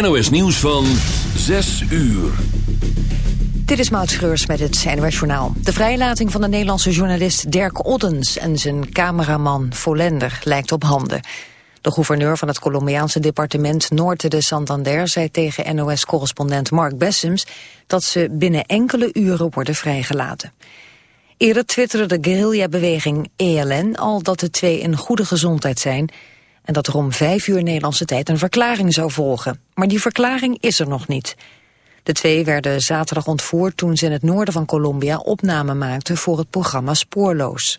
NOS nieuws van 6 uur. Dit is Maud Schreurs met het NOS Journaal. De vrijlating van de Nederlandse journalist Dirk Oddens en zijn cameraman Volender lijkt op handen. De gouverneur van het Colombiaanse departement Norte de Santander zei tegen NOS-correspondent Mark Bessems dat ze binnen enkele uren worden vrijgelaten. Eerder twitterde de guerrilla-beweging ELN al dat de twee in goede gezondheid zijn en dat er om vijf uur Nederlandse tijd een verklaring zou volgen. Maar die verklaring is er nog niet. De twee werden zaterdag ontvoerd toen ze in het noorden van Colombia opname maakten voor het programma Spoorloos.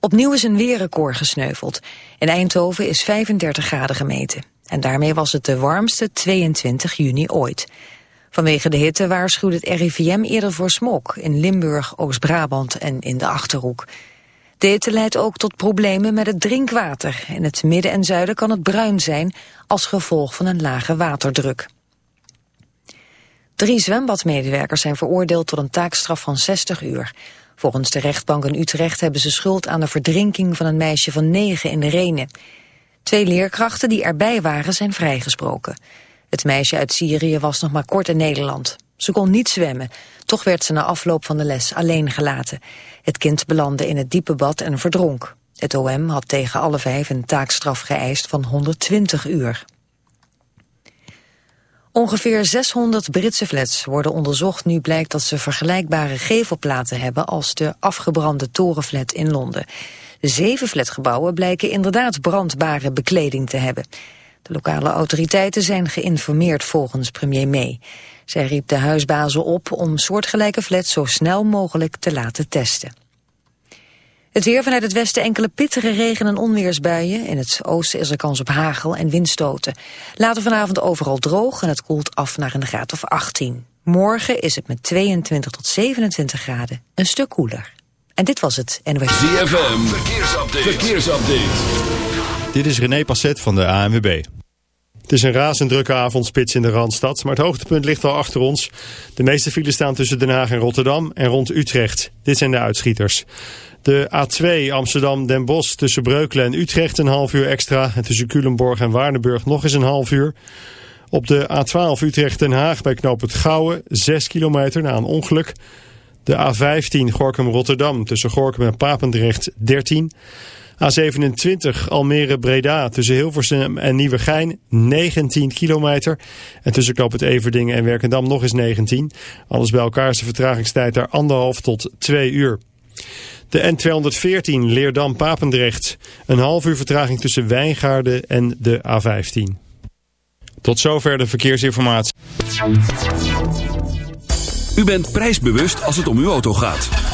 Opnieuw is een weerrecord gesneuveld. In Eindhoven is 35 graden gemeten. En daarmee was het de warmste 22 juni ooit. Vanwege de hitte waarschuwde het RIVM eerder voor smog in Limburg, Oost-Brabant en in de Achterhoek. Hitte leidt ook tot problemen met het drinkwater. In het midden en zuiden kan het bruin zijn als gevolg van een lage waterdruk. Drie zwembadmedewerkers zijn veroordeeld tot een taakstraf van 60 uur. Volgens de rechtbank in Utrecht hebben ze schuld aan de verdrinking van een meisje van negen in de Renen. Twee leerkrachten die erbij waren zijn vrijgesproken. Het meisje uit Syrië was nog maar kort in Nederland. Ze kon niet zwemmen, toch werd ze na afloop van de les alleen gelaten. Het kind belandde in het diepe bad en verdronk. Het OM had tegen alle vijf een taakstraf geëist van 120 uur. Ongeveer 600 Britse flats worden onderzocht nu blijkt dat ze vergelijkbare gevelplaten hebben als de afgebrande torenflat in Londen. De zeven flatgebouwen blijken inderdaad brandbare bekleding te hebben. De lokale autoriteiten zijn geïnformeerd volgens premier May. Zij riep de huisbazen op om soortgelijke flats zo snel mogelijk te laten testen. Het weer vanuit het westen enkele pittige regen- en onweersbuien. In het oosten is er kans op hagel en windstoten. Later vanavond overal droog en het koelt af naar een graad of 18. Morgen is het met 22 tot 27 graden een stuk koeler. En dit was het NOS. ZFM, verkeersupdate. verkeersupdate. Dit is René Passet van de ANWB. Het is een razend drukke avondspits in de Randstad, maar het hoogtepunt ligt al achter ons. De meeste files staan tussen Den Haag en Rotterdam en rond Utrecht. Dit zijn de uitschieters. De A2 Amsterdam-Den Bosch tussen Breukelen en Utrecht een half uur extra. En tussen Culemborg en Waardenburg nog eens een half uur. Op de A12 Utrecht-Den Haag bij knoop het Gouwen 6 kilometer na een ongeluk. De A15 Gorkum-Rotterdam tussen Gorkum en Papendrecht 13 A27 Almere-Breda tussen Hilversum en Nieuwegein 19 kilometer. En tussen Knoop het Everdingen en Werkendam nog eens 19. Alles bij elkaar is de vertragingstijd daar anderhalf tot 2 uur. De N214 Leerdam-Papendrecht. Een half uur vertraging tussen Wijngaarden en de A15. Tot zover de verkeersinformatie. U bent prijsbewust als het om uw auto gaat.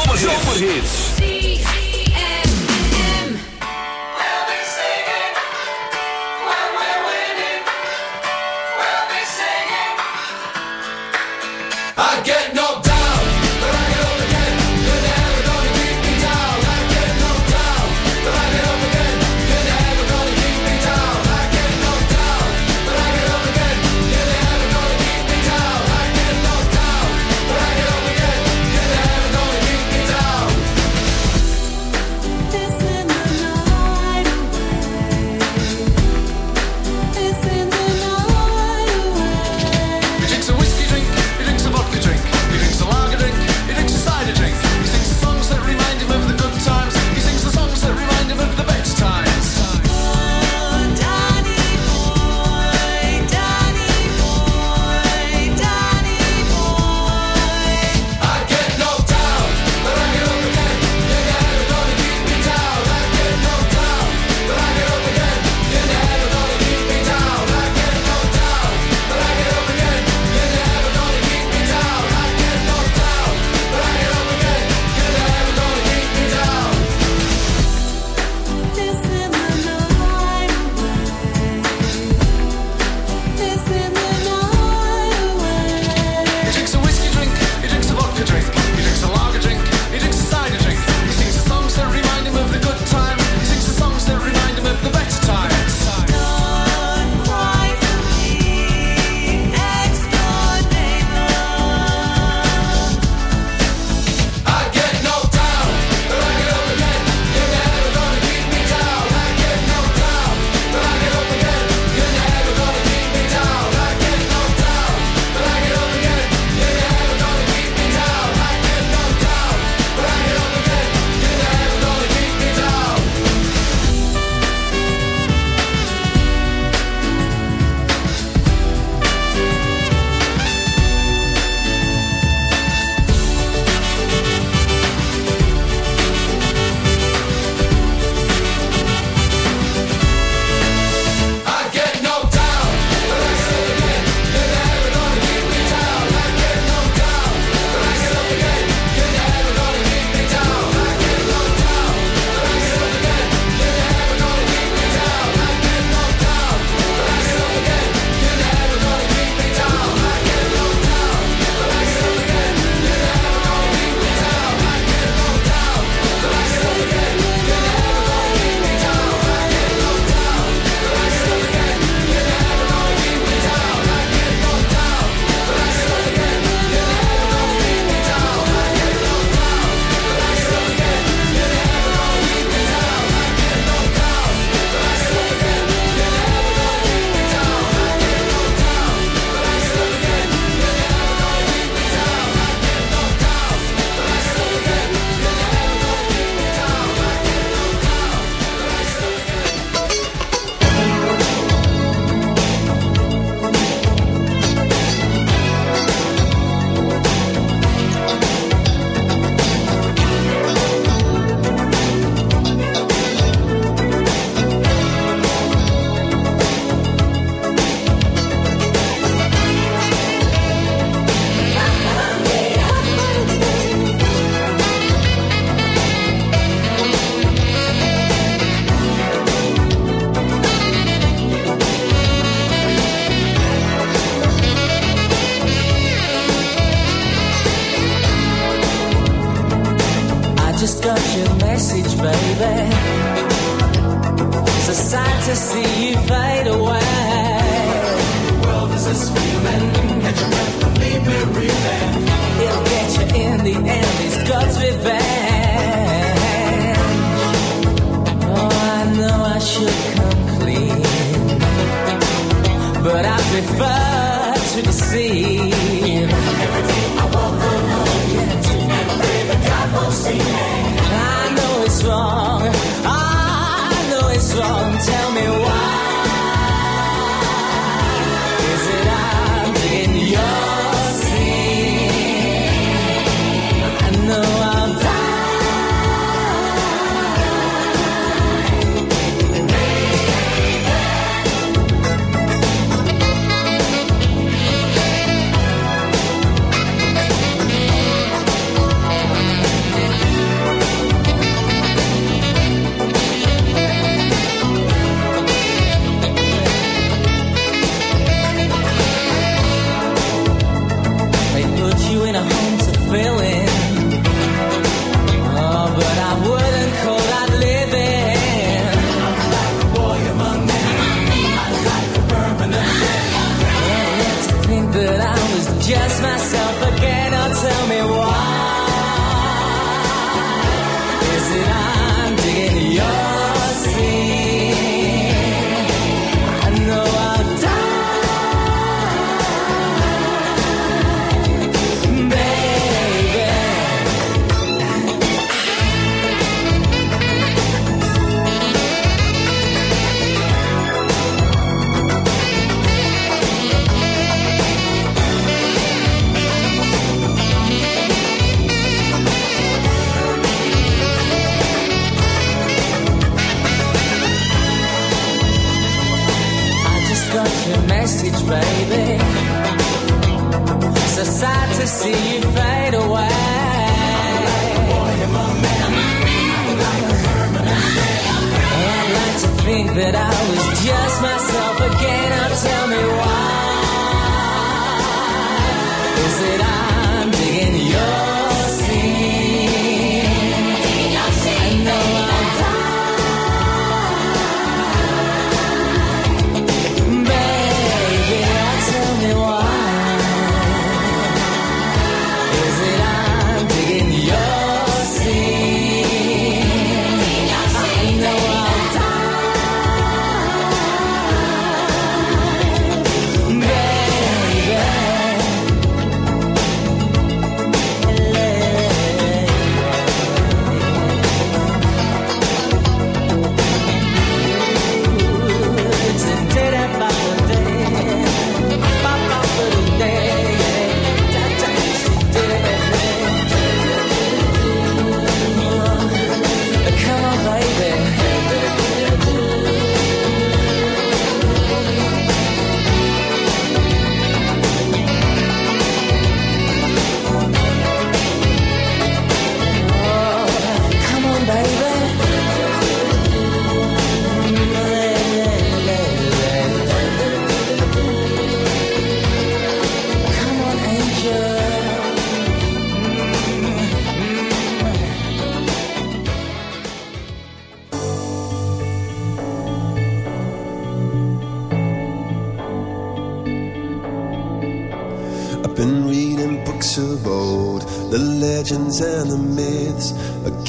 message, baby. It's a sight to see you fade away.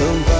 somebody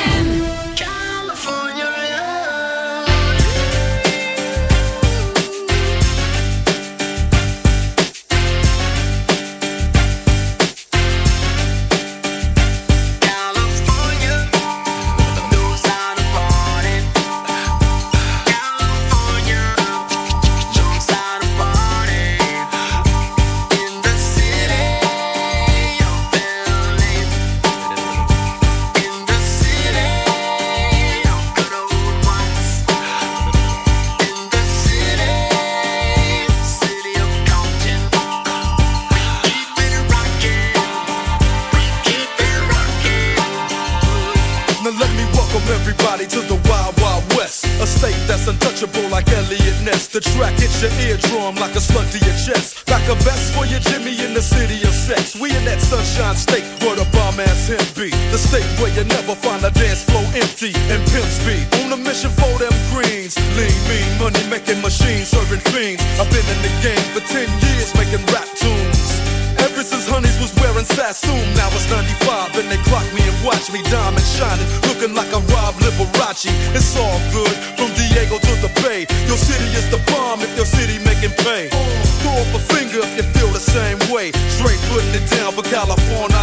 wonder if you feel the same way. Straight putting it down for California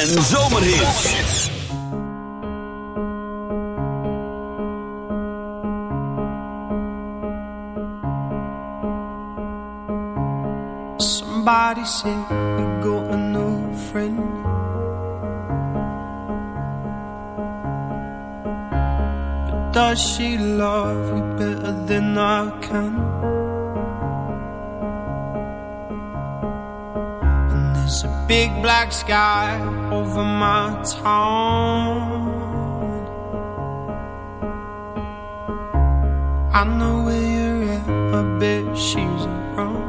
en zomerhits. Somebody said you got a new friend. But does she love you better than I can? big black sky it's. I know where you're at, my bed she's wrong.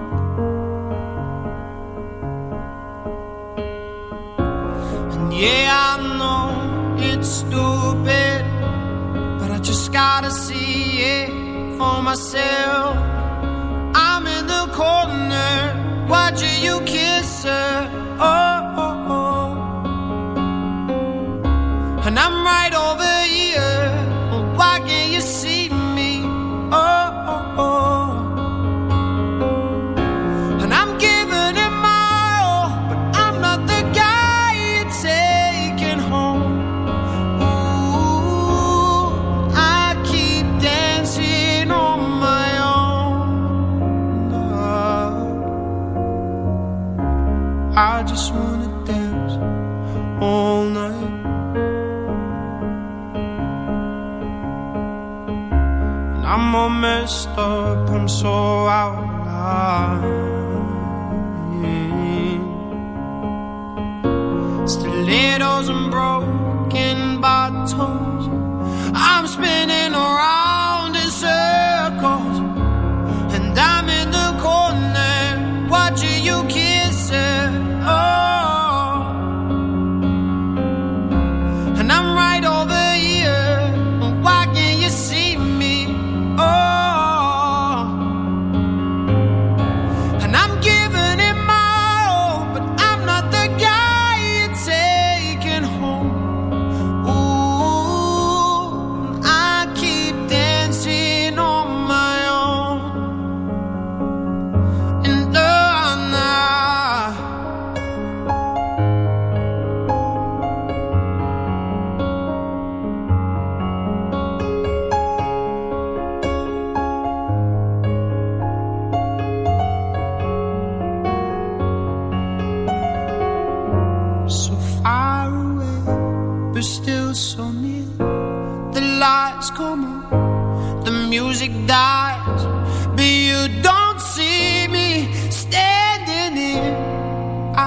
And yeah, I know it's stupid, but I just gotta see it for myself.